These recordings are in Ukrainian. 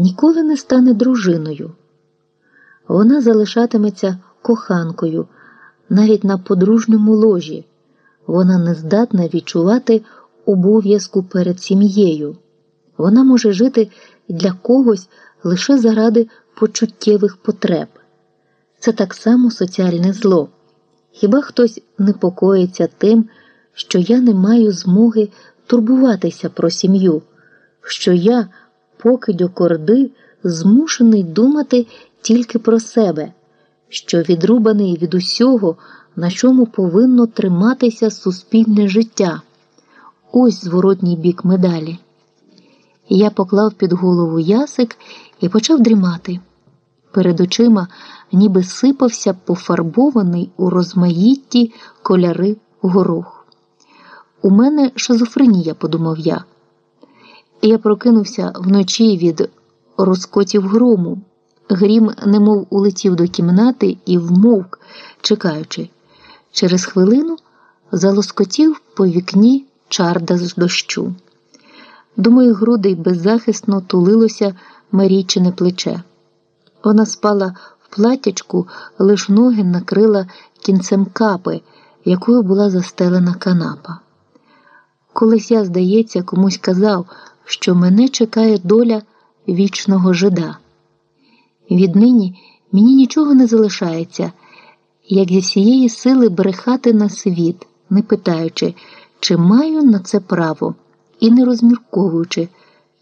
ніколи не стане дружиною. Вона залишатиметься коханкою навіть на подружньому ложі. Вона не здатна відчувати обов'язку перед сім'єю. Вона може жити для когось лише заради почуттєвих потреб. Це так само соціальне зло. Хіба хтось непокоїться тим, що я не маю змоги турбуватися про сім'ю, що я, покидьо корди, змушений думати тільки про себе, що відрубаний від усього, на чому повинно триматися суспільне життя. Ось зворотній бік медалі. Я поклав під голову ясик і почав дрімати. Перед очима ніби сипався пофарбований у розмаїтті коляри горох. У мене шизофренія, подумав я. Я прокинувся вночі від розкотів грому. Грім немов улетів до кімнати і вмовк, чекаючи. Через хвилину залоскотів по вікні чарда з дощу. До моїх грудей беззахисно тулилося Марійчине плече. Вона спала в платячку, лиш ноги накрила кінцем капи, якою була застелена канапа. Колись я, здається, комусь казав, що мене чекає доля вічного жида. Віднині мені нічого не залишається, як зі всієї сили брехати на світ, не питаючи, чи маю на це право, і не розмірковуючи,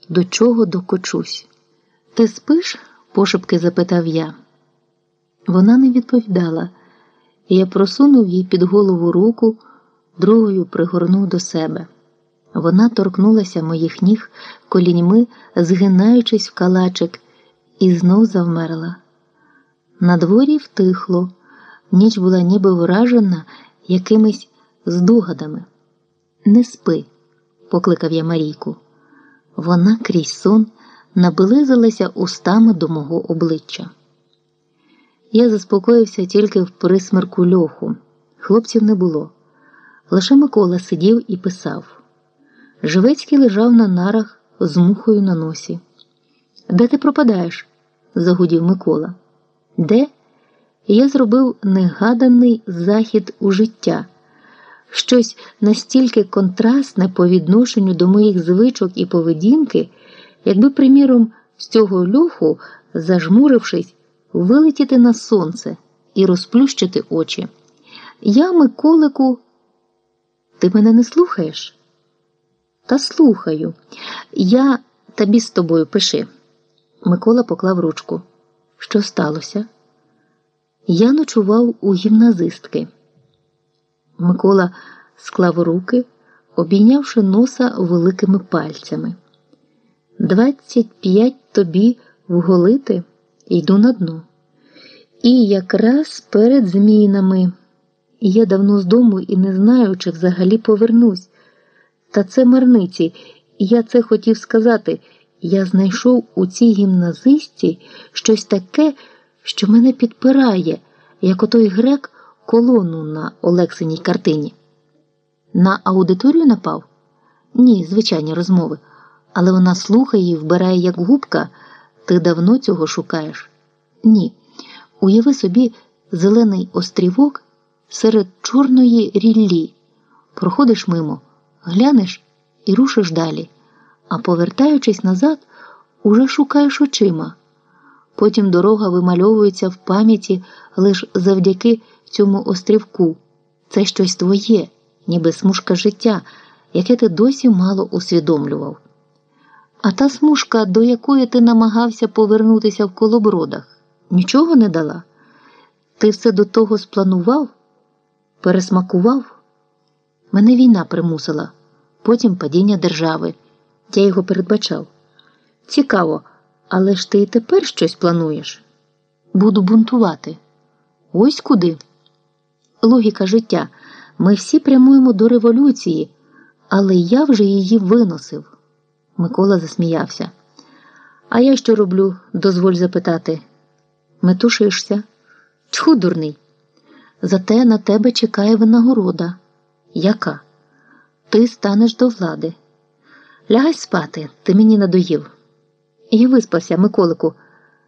до чого докочусь. Ти спиш? пошепки запитав я. Вона не відповідала, я просунув їй під голову руку, другою пригорнув до себе. Вона торкнулася моїх ніг коліньми, згинаючись в калачик, і знов завмерла. На дворі втихло, ніч була ніби вражена якимись здогадами. Не спи, покликав я Марійку. Вона крізь сон набилизилася устами до мого обличчя. Я заспокоївся тільки в присмерку льоху. Хлопців не було. Лише Микола сидів і писав. Живецький лежав на нарах з мухою на носі. Де ти пропадаєш? загудів Микола. Де? Я зробив негаданий захід у життя, щось настільки контрастне по відношенню до моїх звичок і поведінки, якби, приміром, з цього льоху, зажмурившись, вилетіти на сонце і розплющити очі. Я, Миколику, ти мене не слухаєш? Та слухаю. Я тобі з тобою пиши. Микола поклав ручку. Що сталося? Я ночував у гімназистки. Микола склав руки, обійнявши носа великими пальцями. Двадцять п'ять тобі вголити йду на дно. І якраз перед змінами. Я давно з дому і не знаю, чи взагалі повернусь. Та це марниці, я це хотів сказати. Я знайшов у цій гімназистці щось таке, що мене підпирає, як отой грек колону на Олексиній картині. На аудиторію напав? Ні, звичайні розмови. Але вона слухає і вбирає як губка. Ти давно цього шукаєш? Ні. Уяви собі зелений острівок серед чорної ріллі. Проходиш мимо, глянеш і рушиш далі а повертаючись назад, уже шукаєш очима. Потім дорога вимальовується в пам'яті лише завдяки цьому острівку. Це щось твоє, ніби смужка життя, яке ти досі мало усвідомлював. А та смужка, до якої ти намагався повернутися в колобродах, нічого не дала. Ти все до того спланував, пересмакував. Мене війна примусила, потім падіння держави. Я його передбачав. Цікаво, але ж ти і тепер щось плануєш? Буду бунтувати. Ось куди. Логіка життя. Ми всі прямуємо до революції, але я вже її виносив. Микола засміявся. А я що роблю? дозволь запитати. Метушишся? Тьху, дурний. Зате на тебе чекає винагорода. Яка? Ти станеш до влади. Лягай спати, ти мені надоїв. Я виспався, Миколику.